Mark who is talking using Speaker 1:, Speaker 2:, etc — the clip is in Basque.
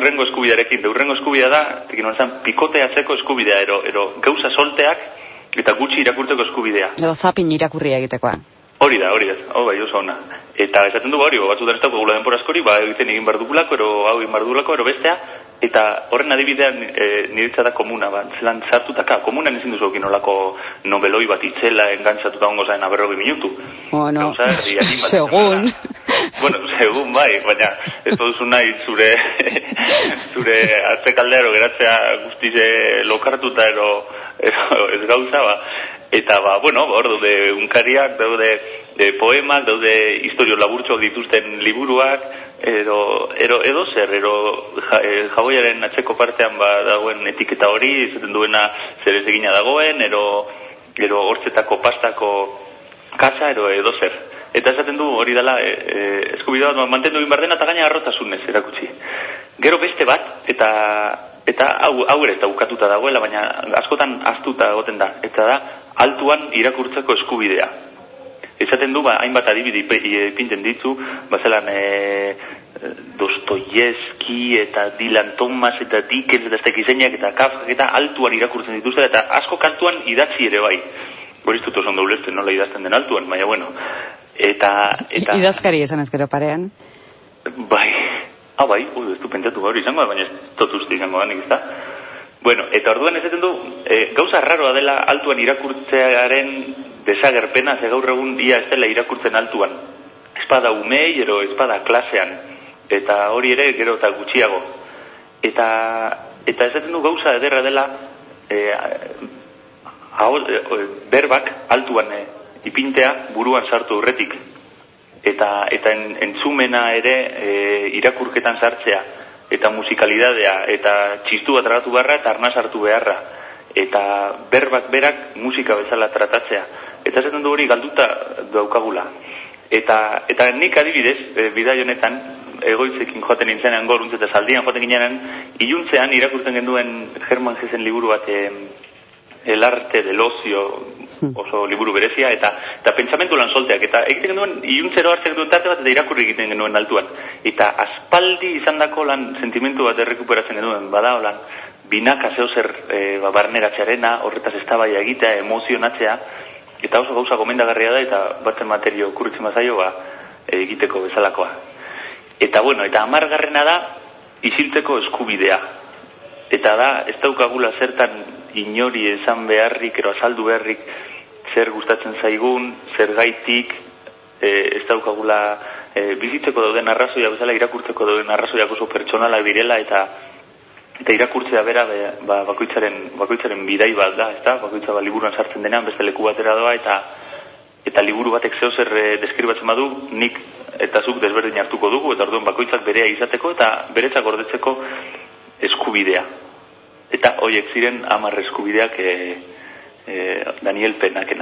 Speaker 1: urrengo eskubidearekin, da urrengo eskubidea da, tekin honetan, pikoteatzeko eskubidea, ero, ero gauza solteak, eta gutxi irakurtzeko eskubidea.
Speaker 2: Edo zapin irakurria egitekoa.
Speaker 1: Hori da, hori da, hau bai, oso ona. Eta esaten dugu hori, batzutan ez dago gula denbora askori, ba, egiten egin bardugulako, ero hau egin bardugulako, ero bestea, eta horren adibidean e, niretza da komuna, ba, zelan zartutaka, komunan ezin duzu egin olako nobeloi bat itzela engantzatuta ongo zain aberrogi minutu.
Speaker 2: Bueno,
Speaker 1: Gauza,
Speaker 2: segun.
Speaker 1: Bueno, segun bai, baina ez duzu nahi zure zure atzekaldero geratzea guztize lokartuta ero, ero ez gauza, ba. Eta ba, bueno, hor daude unkariak, daude de poemak, daude historio laburtxoak dituzten liburuak, edo, ero, edo zer, ero ja, e, jaboiaren atzeko partean ba, dagoen etiketa hori, izaten duena zer ez egina dagoen, ero, ero hortzetako pastako kasa, ero edo zer. Eta esaten du hori dela e, e, eskubide bat mantendu egin behar dena eta gaina arrotasunez erakutsi. Gero beste bat, eta eta hau, hau ere bukatuta dagoela, baina askotan astuta egoten da. Eta da, altuan irakurtzeko eskubidea. Esaten du, ba, hainbat adibide ipinten ditzu, bazelan e, Dostoyevski eta Dylan Thomas eta Dickens eta ez dakit zeinak eta Kafka eta altuan irakurtzen dituzte eta asko kantuan idatzi ere bai. Hori ez dut oso ondo ulertzen nola idazten den altuan, baina bueno. Eta, eta...
Speaker 2: Idazkari esan ezkero parean.
Speaker 1: Bai, ah bai, ui, ez du pentsatu hori izango, baina ez dut uste izango da, nik ez. Bueno, eta orduan esaten du, e, gauza raroa dela altuan irakurtzearen desagerpena, ze gaur egun ia ez dela irakurtzen altuan. Espada umei, ero espada klasean, eta hori ere gero eta gutxiago. Eta, eta esaten du gauza ederra dela, e, hau, e, berbak altuan e, ipintea buruan sartu urretik eta eta en, entzumena ere e, irakurketan sartzea eta musikalidadea eta txistu bat tragatu beharra eta arnaz hartu beharra. Eta berbak berak musika bezala tratatzea. Eta esaten du hori galduta daukagula. Eta eta nik adibidez e, bidai honetan egoitzekin joaten nintzenean goruntz eta zaldian joaten ginean iluntzean irakurtzen genduen Herman Hessen liburu bat e, el arte del ocio oso liburu berezia eta eta pentsamendu lan solteak eta egiten genuen iluntzero hartzen duen tarte bat eta irakurri egiten genuen altuan. Eta aspaldi izandako lan sentimentu bat errekuperatzen genuen bada holan binaka zeo zer e, ba, barneratzearena horretaz eztabaia egitea emozionatzea eta oso gauza gomendagarria da eta batzen materio kurritzen bazaio ba, egiteko bezalakoa. Eta bueno eta amargarrena da isiltzeko eskubidea. Eta da ez daukagula zertan inori esan beharrik, ero azaldu beharrik, zer gustatzen zaigun, zer gaitik, e, ez daukagula e, bizitzeko dauden arrazoia bezala irakurtzeko dauden arrazoiak oso pertsonala direla eta eta irakurtzea bera be, ba, bakoitzaren, bakoitzaren bidai bat da, ezta? Bakoitza ba, liburuan sartzen denean beste leku batera doa eta eta liburu batek zeo zer e, deskribatzen badu, nik eta zuk desberdin hartuko dugu eta orduan bakoitzak berea izateko eta beretzak gordetzeko eskubidea eta hoiek ziren hamar eskubideak e, e, Daniel Penakena.